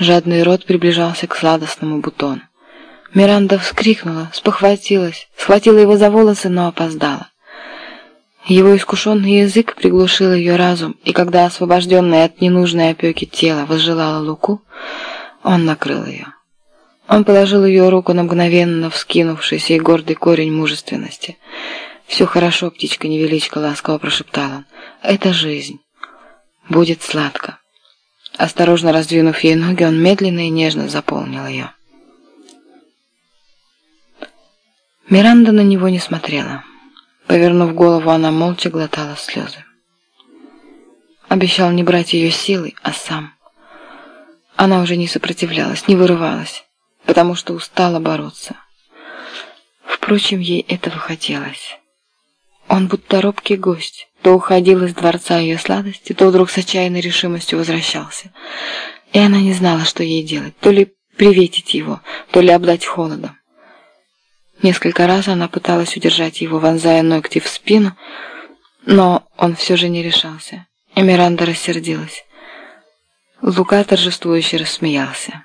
Жадный рот приближался к сладостному бутону. Миранда вскрикнула, спохватилась, схватила его за волосы, но опоздала. Его искушенный язык приглушил ее разум, и когда освобожденное от ненужной опеки тело возжелало Луку, он накрыл ее. Он положил ее руку на мгновенно вскинувшийся и гордый корень мужественности. «Все хорошо, птичка-невеличка», — ласково прошептал он. «Это жизнь. Будет сладко». Осторожно раздвинув ей ноги, он медленно и нежно заполнил ее. Миранда на него не смотрела. Повернув голову, она молча глотала слезы. Обещал не брать ее силой, а сам. Она уже не сопротивлялась, не вырывалась, потому что устала бороться. Впрочем, ей этого хотелось. Он будто робкий гость, то уходил из дворца ее сладости, то вдруг с отчаянной решимостью возвращался. И она не знала, что ей делать, то ли приветить его, то ли обдать холодом. Несколько раз она пыталась удержать его, вонзая ногти в спину, но он все же не решался, и Миранда рассердилась. Лука торжествующе рассмеялся.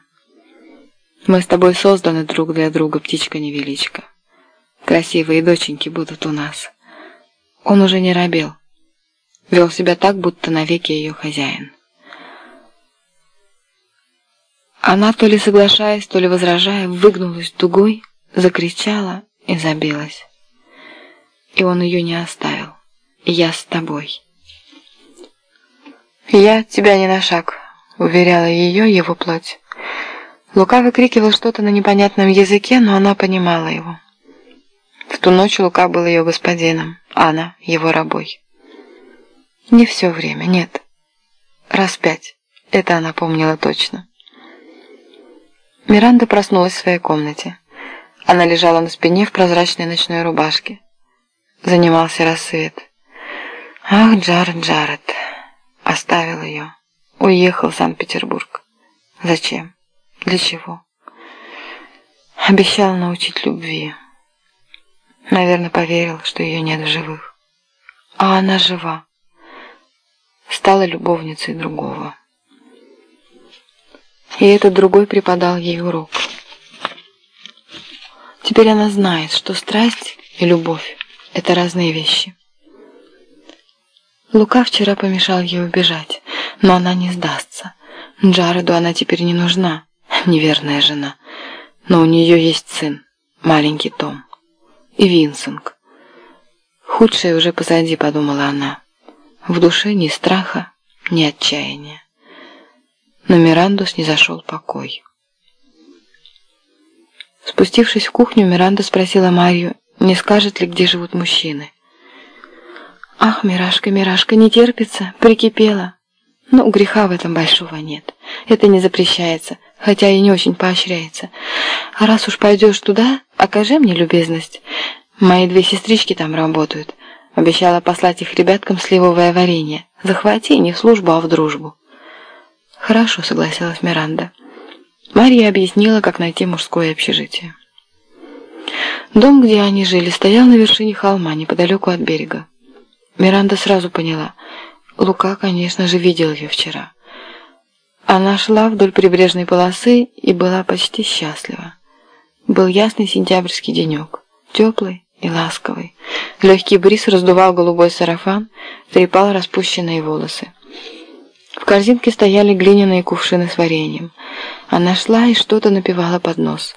«Мы с тобой созданы друг для друга, птичка-невеличка. Красивые доченьки будут у нас». Он уже не робел. Вел себя так, будто навеки ее хозяин. Она, то ли соглашаясь, то ли возражая, выгнулась дугой, закричала и забилась. И он ее не оставил. «Я с тобой». «Я тебя не на шаг», — уверяла ее его плоть. Лука выкрикивал что-то на непонятном языке, но она понимала его. В ту ночь Лука был ее господином, а она его рабой. Не все время, нет. Раз пять. Это она помнила точно. Миранда проснулась в своей комнате. Она лежала на спине в прозрачной ночной рубашке. Занимался рассвет. Ах, Джаред, Джаред. Оставил ее. Уехал в Санкт-Петербург. Зачем? Для чего? Обещал научить любви. Наверное, поверил, что ее нет в живых. А она жива. Стала любовницей другого. И этот другой преподал ей урок. Теперь она знает, что страсть и любовь – это разные вещи. Лука вчера помешал ей убежать, но она не сдастся. Джареду она теперь не нужна, неверная жена. Но у нее есть сын, маленький Том. И Винсинг. Худшее уже позади, подумала она. В душе ни страха, ни отчаяния. На Миранду снизошел покой. Спустившись в кухню, Миранда спросила Марию, не скажет ли, где живут мужчины. «Ах, Мирашка, Мирашка, не терпится, прикипела». «Ну, греха в этом большого нет. Это не запрещается, хотя и не очень поощряется. А раз уж пойдешь туда, окажи мне любезность. Мои две сестрички там работают. Обещала послать их ребяткам сливовое варенье. Захвати не в службу, а в дружбу». «Хорошо», — согласилась Миранда. Марья объяснила, как найти мужское общежитие. Дом, где они жили, стоял на вершине холма, неподалеку от берега. Миранда сразу поняла. Лука, конечно же, видел ее вчера. Она шла вдоль прибрежной полосы и была почти счастлива. Был ясный сентябрьский денек, теплый и ласковый. Легкий бриз раздувал голубой сарафан, трепал распущенные волосы. В корзинке стояли глиняные кувшины с вареньем. Она шла и что-то напевала под нос.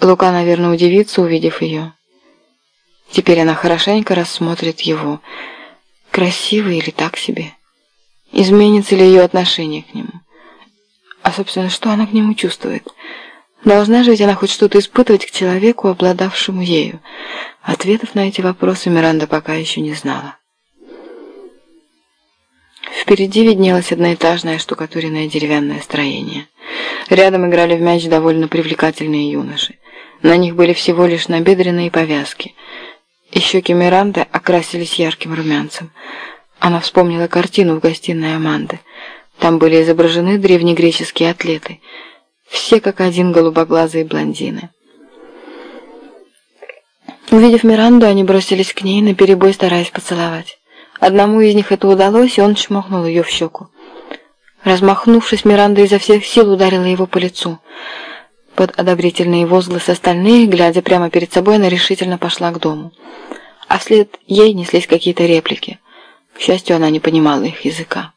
Лука, наверное, удивится, увидев ее. Теперь она хорошенько рассмотрит его. Красивый или так себе? Изменится ли ее отношение к нему? А, собственно, что она к нему чувствует? Должна же ведь она хоть что-то испытывать к человеку, обладавшему ею. Ответов на эти вопросы Миранда пока еще не знала. Впереди виднелось одноэтажное штукатуренное деревянное строение. Рядом играли в мяч довольно привлекательные юноши. На них были всего лишь набедренные повязки. И щеки Миранды окрасились ярким румянцем. Она вспомнила картину в гостиной Аманды. Там были изображены древнегреческие атлеты. Все как один голубоглазые блондины. Увидев Миранду, они бросились к ней, наперебой стараясь поцеловать. Одному из них это удалось, и он чмокнул ее в щеку. Размахнувшись, Миранда изо всех сил ударила его по лицу. Под одобрительные возгласы остальных, глядя прямо перед собой, она решительно пошла к дому. А вслед ей неслись какие-то реплики. К счастью, она не понимала их языка.